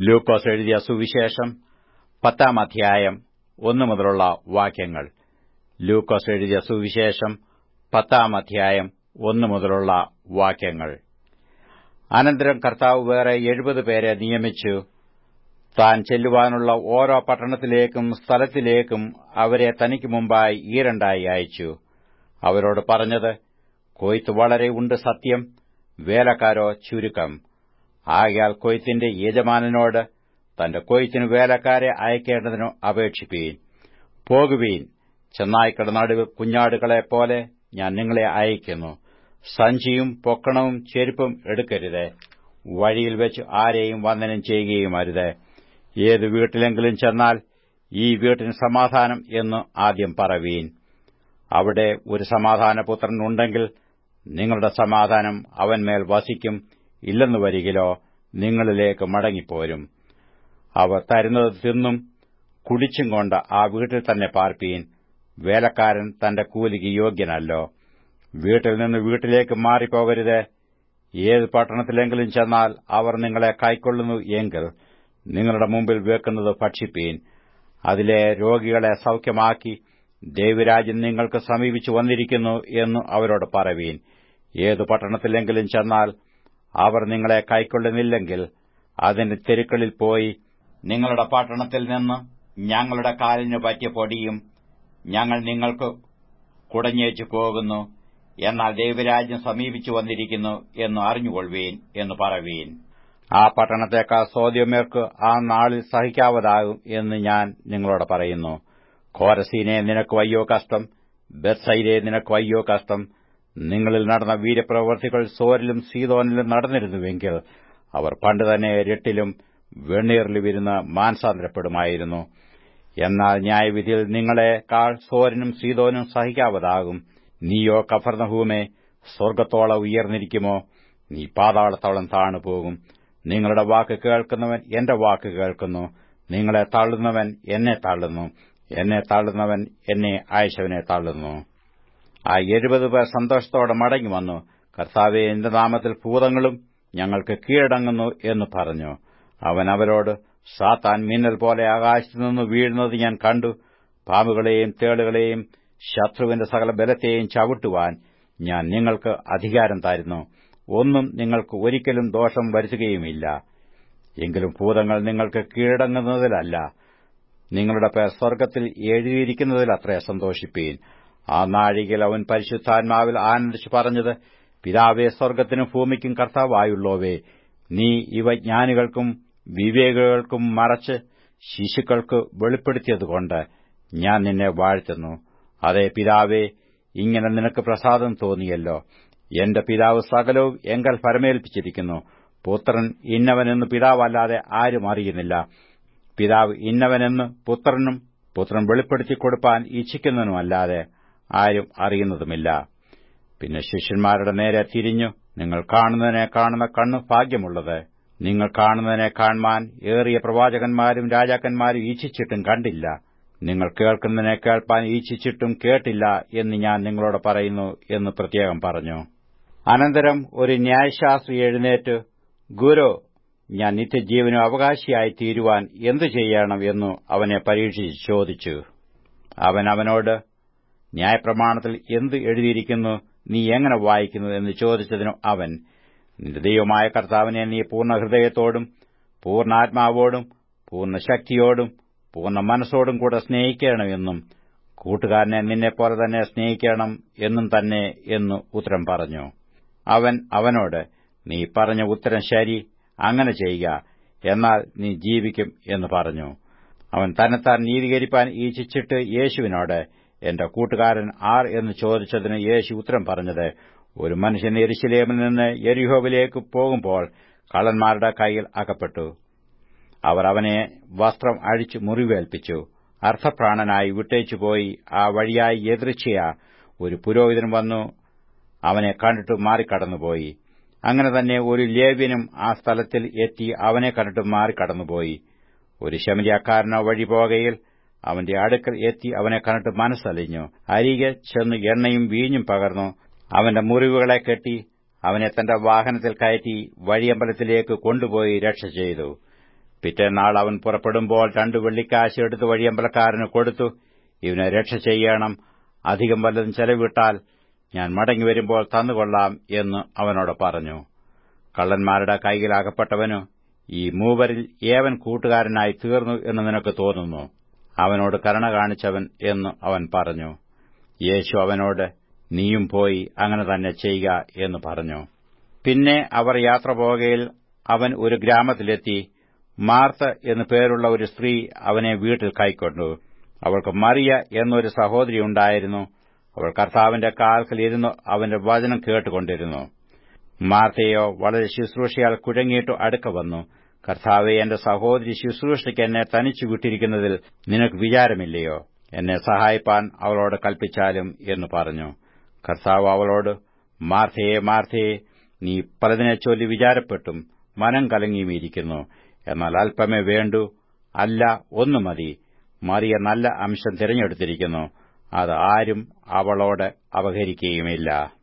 ലൂക്കോസ് എഴുതിയ സുവിശേഷം പത്താം അധ്യായം ഒന്നു മുതലുള്ള വാക്യങ്ങൾ. ലൂക്കോസ് എഴുതിയ സുവിശേഷം പത്താം അധ്യായം ഒന്നു മുതലുള്ള വാക്യങ്ങൾ. അനന്തരം കർത്താവ് വേറെ എഴുപത് പേരെ നിയമിച്ചു. താൻ ചെല്ലുവാനുള്ള ഓരോ പട്ടണത്തിലേക്കും സ്ഥലത്തിലേക്കും അവരെ തനിക്ക് മുമ്പായി ഈരണ്ടായി അയച്ചു. അവരോട് പറഞ്ഞത് കൊയ്ത്ത് വളരെ ഉണ്ട് സത്യം വേലക്കാരോ ചുരുക്കം. ആകയാൽ കൊയ്ത്തിന്റെ യജമാനനോട് തന്റെ കൊയ്ത്തിനു വേലക്കാരെ അയക്കേണ്ടതിനോ അപേക്ഷിപ്പീൻ. പോകുവീൻ ചെന്നായ്ക്കളുടെ നടുവ് കുഞ്ഞാടുകളെപ്പോലെ ഞാൻ നിങ്ങളെ അയക്കുന്നു സഞ്ചിയും പൊക്കണവും ചെരുപ്പും എടുക്കരുത്. വഴിയിൽ വെച്ച് ആരെയും വന്ദനം ചെയ്യുകയും അരുത്. ഏത് വീട്ടിലെങ്കിലും ചെന്നാൽ ഈ വീട്ടിന് സമാധാനം എന്ന് ആദ്യം പറവീൻ. അവിടെ ഒരു സമാധാനപുത്രൻ ഉണ്ടെങ്കിൽ നിങ്ങളുടെ സമാധാനം അവൻമേൽ വസിക്കും. ഇല്ലെന്നു വരികിലോ നിങ്ങളിലേക്ക് മടങ്ങിപ്പോരും. അവർ തരുന്നത് തിന്നും കുടിച്ചും കൊണ്ട് ആ വീട്ടിൽ തന്നെ പാർപ്പീൻ. വേലക്കാരൻ തന്റെ കൂലിക്ക് യോഗ്യനല്ലോ. വീട്ടിൽ നിന്ന് വീട്ടിലേക്ക് മാറിപ്പോകരുത്. ഏത് പട്ടണത്തിലെങ്കിലും ചെന്നാൽ അവർ നിങ്ങളെ കൈക്കൊള്ളുന്നു എങ്കിൽ നിങ്ങളുടെ മുമ്പിൽ വെക്കുന്നത് ഭക്ഷിപ്പീൻ. അതിലെ രോഗികളെ സൌഖ്യമാക്കി ദൈവരാജ്യം നിങ്ങൾക്ക് സമീപിച്ചു വന്നിരിക്കുന്നു എന്ന് അവരോട് പറവീൻ. ഏത് പട്ടണത്തിലെങ്കിലും ചെന്നാൽ അവർ നിങ്ങളെ കൈക്കൊള്ളുന്നില്ലെങ്കിൽ അതിന്റെ തെരുക്കളിൽ പോയി നിങ്ങളുടെ പട്ടണത്തിൽ നിന്ന് ഞങ്ങളുടെ കാലിന് പറ്റിയ പൊടിയും ഞങ്ങൾ നിങ്ങൾക്ക് കുടഞ്ഞേച്ചു പോകുന്നു. എന്നാൽ ദൈവരാജ്യം സമീപിച്ചു വന്നിരിക്കുന്നു എന്ന് അറിഞ്ഞുകൊള്ളുവീൻ എന്ന് പറവീൻ. ആ പട്ടണത്തേക്കാൾ സോദ്യമേർക്ക് ആ നാളിൽ സഹിക്കാവതാകും എന്ന് ഞാൻ നിങ്ങളോട് പറയുന്നു. കോരസീനെ നിനക്ക് വയ്യോ കഷ്ടം? ബെത്സൈരെ നിനക്ക് വയ്യോ കഷ്ടം? നിങ്ങളിൽ നടന്ന വീരപ്രവർത്തികൾ സോരിലും സീതോനിലും നടന്നിരുന്നുവെങ്കിൽ അവർ പണ്ട് തന്നെ രട്ടിലും വെണ്ണീറിലും ഇരുന്ന് മാനസാന്തരപ്പെടുമായിരുന്നു എന്നാൽ ന്യായവിധിയിൽ നിങ്ങളെ കാൾ സോരനും സീതോനും സഹിക്കാവതാകും. നീയോ കഫർനഹൂമെ സ്വർഗത്തോളം ഉയർന്നിരിക്കുമോ? നീ പാതാളത്തോളം താണുപോകും. നിങ്ങളുടെ വാക്ക് കേൾക്കുന്നവൻ എന്റെ വാക്ക് കേൾക്കുന്നു. നിങ്ങളെ തള്ളുന്നവൻ എന്നെ തള്ളുന്നു. എന്നെ തള്ളുന്നവൻ എന്നെ അയച്ചവനെ തള്ളുന്നു. ആ എഴുപത് പേർ സന്തോഷത്തോടെ മടങ്ങി വന്നു. കർത്താവെ എന്റെ നാമത്തിൽ ഭൂതങ്ങളും ഞങ്ങൾക്ക് കീഴടങ്ങുന്നു എന്ന് പറഞ്ഞു. അവൻ അവരോട് സാത്താൻ മിന്നൽ പോലെ ആകാശത്തുനിന്ന് വീഴുന്നത് ഞാൻ കണ്ടു. പാമ്പുകളെയും തേളുകളെയും ശത്രുവിന്റെ സകല ബലത്തെയും ചവിട്ടുവാൻ ഞാൻ നിങ്ങൾക്ക് അധികാരം തരുന്നു. ഒന്നും നിങ്ങൾക്ക് ഒരിക്കലും ദോഷം വരുത്തുകയുമില്ല. എങ്കിലും ഭൂതങ്ങൾ നിങ്ങൾക്ക് കീഴടങ്ങുന്നതിലല്ല. നിങ്ങളുടെ പേർ സ്വർഗത്തിൽ എഴുതിയിരിക്കുന്നതിലത്രേ സന്തോഷിപ്പീൻ. ആ നാഴികയിൽ അവൻ പരിശുദ്ധാത്മാവിൽ ആനന്ദിച്ചു പറഞ്ഞത് പിതാവേ സ്വർഗത്തിനും ഭൂമിക്കും കർത്താവായുള്ളോവേ നീ ഇവ ജ്ഞാനികൾക്കും വിവേകികൾക്കും മറച്ച് ശിശുക്കൾക്ക് വെളിപ്പെടുത്തിയതുകൊണ്ട് ഞാൻ നിന്നെ വാഴ്ത്തുന്നു. അതെ പിതാവേ ഇങ്ങനെ നിനക്ക് പ്രസാദം തോന്നിയല്ലോ. എന്റെ പിതാവ് സകലവും എങ്കൽ പരമേൽപ്പിച്ചിരിക്കുന്നു. പുത്രൻ ഇന്നവനെന്ന് പിതാവല്ലാതെ ആരും അറിയുന്നില്ല. പിതാവ് ഇന്നവനെന്ന് പുത്രനും പുത്രൻ വെളിപ്പെടുത്തി കൊടുപ്പാൻ ഇച്ഛിക്കുന്നതിനുമല്ലാതെ ആരും അറിയുന്നതുമില്ല. പിന്നെ ശിഷ്യന്മാരുടെ നേരെ തിരിഞ്ഞു. നിങ്ങൾ കാണുന്നതിനെ കാണുന്ന കണ്ണ് ഭാഗ്യമുള്ളത്. നിങ്ങൾ കാണുന്നതിനെ കാണുവാൻ ഏറിയ പ്രവാചകന്മാരും രാജാക്കന്മാരും ഈച്ഛിച്ചിട്ടും കണ്ടില്ല. നിങ്ങൾ കേൾക്കുന്നതിനെ കേൾപ്പാൻ ഈച്ഛിച്ചിട്ടും കേട്ടില്ല എന്ന് ഞാൻ നിങ്ങളോട് പറയുന്നു എന്ന് പ്രത്യേകം പറഞ്ഞു. അനന്തരം ഒരു ന്യായശാസ്ത്രി എഴുന്നേറ്റ് ഗുരു ഞാൻ നിത്യജീവനും അവകാശിയായി തീരുവാൻ എന്തു ചെയ്യണം? എന്നു അവനെ പരീക്ഷിച്ച് ചോദിച്ചു. അവൻ അവനോട് ന്യായപ്രമാണത്തിൽ എന്ത് എഴുതിയിരിക്കുന്നു നീ എങ്ങനെ വായിക്കുന്നു എന്ന് ചോദിച്ചതിനു അവൻ നിന്റെ ദൈവമായ കർത്താവിനെ നീ പൂർണ ഹൃദയത്തോടും പൂർണാത്മാവോടും പൂർണ ശക്തിയോടും പൂർണ മനസ്സോടും കൂടെ സ്നേഹിക്കണമെന്നും കൂട്ടുകാരനെ നിന്നെപ്പോലെ തന്നെ സ്നേഹിക്കണം എന്നും തന്നെ എന്ന് ഉത്തരം പറഞ്ഞു. അവൻ അവനോട് നീ പറഞ്ഞ ഉത്തരം ശരി അങ്ങനെ ചെയ്യുക എന്നാൽ നീ ജീവിക്കും എന്ന് പറഞ്ഞു. അവൻ തന്നെത്താൻ നീതീകരിപ്പാൻ ഈച്ഛിച്ചിട്ട് യേശുവിനോട് എന്റെ കൂട്ടുകാരൻ ആർ എന്ന് ചോദിച്ചതിന് യേശു ഉത്തരം പറഞ്ഞത് ഒരു മനുഷ്യൻ എരിശിലേമിൽ നിന്ന് എരിഹോവിലേക്ക് പോകുമ്പോൾ കള്ളന്മാരുടെ കൈയിൽ അകപ്പെട്ടു. അവർ അവനെ വസ്ത്രം അഴിച്ചു മുറിവേൽപ്പിച്ചു. അർത്ഥപ്രാണനായി വിട്ടേച്ചുപോയി ആ വഴിയായി എതിർച്ചയ ഒരു പുരോഹിതൻ വന്നു അവനെ കണ്ടിട്ട് മാറിക്കടന്നുപോയി. അങ്ങനെ തന്നെ ഒരു ലേവ്യനും ആ സ്ഥലത്തിൽ എത്തി അവനെ കണ്ടിട്ട് മാറിക്കടന്നുപോയി. ഒരു ശമരിയാക്കാരനോ വഴി പോകയിൽ അവന്റെ അടുക്കൽ എത്തി അവനെ കണ്ടിട്ട് മനസ്സലിഞ്ഞു. അരികെ ചെന്ന് എണ്ണയും വീഞ്ഞും പകർന്നു. അവന്റെ മുറിവുകളെ കെട്ടി അവനെ തന്റെ വാഹനത്തിൽ കയറ്റി വഴിയമ്പലത്തിലേക്ക് കൊണ്ടുപോയി രക്ഷ ചെയ്തു. പിറ്റേന്നാൾ അവൻ പുറപ്പെടുമ്പോൾ രണ്ടു വെള്ളിക്കാശ് എടുത്ത് വഴിയമ്പലക്കാരന് കൊടുത്തു. ഇവനെ രക്ഷ ചെയ്യണം. അധികം വല്ലതും ചെലവിട്ടാൽ ഞാൻ മടങ്ങി വരുമ്പോൾ തന്നുകൊള്ളാം എന്ന് അവനോട് പറഞ്ഞു. കള്ളന്മാരുടെ കൈയിൽ ഈ മൂവരിൽ ഏവൻ കൂട്ടുകാരനായി തീർന്നു എന്ന് നിനക്ക് തോന്നുന്നു? അവനോട് കരുണ കാണിച്ചവൻ എന്ന് അവൻ പറഞ്ഞു. യേശു അവനോട് നീയും പോയി അങ്ങനെ തന്നെ ചെയ്യുക എന്ന് പറഞ്ഞു. പിന്നെ അവർ യാത്ര പോകയിൽ അവൻ ഒരു ഗ്രാമത്തിലെത്തി. മാർത്ത് എന്നു പേരുള്ള ഒരു സ്ത്രീ അവനെ വീട്ടിൽ കൈക്കൊണ്ടു. അവൾക്ക് മറിയ എന്നൊരു സഹോദരി ഉണ്ടായിരുന്നു. അവൾ കർത്താവിന്റെ കാൽക്കൽ ഇരുന്നു അവന്റെ വചനം കേട്ടുകൊണ്ടിരുന്നു. മാർത്തയോ വളരെ ശുശ്രൂഷയാൽ കുഴങ്ങിയിട്ടു അടുക്ക വന്നു. കർത്താവെ എന്റെ സഹോദരി ശുശ്രൂഷയ്ക്ക് എന്നെ തനിച്ചു വിട്ടിരിക്കുന്നതിൽ നിനക്ക് വിചാരമില്ലയോ? എന്നെ സഹായിപ്പാൻ അവളോട് കൽപ്പിച്ചാലും എന്ന് പറഞ്ഞു. കർത്താവ് അവളോട് മാർത്തയെ മാർത്തയെ നീ പലതിനെ ചൊല്ലി വിചാരപ്പെട്ടും മനം കലങ്ങിയുമിരിക്കുന്നു എന്നാൽ അല്പമേ വേണ്ടു. അല്ല ഒന്നു മതി. മറിയ നല്ല അംശം തിരഞ്ഞെടുത്തിരിക്കുന്നു. അത് ആരും അവളോട് അപഹരിക്കുകയുമില്ല.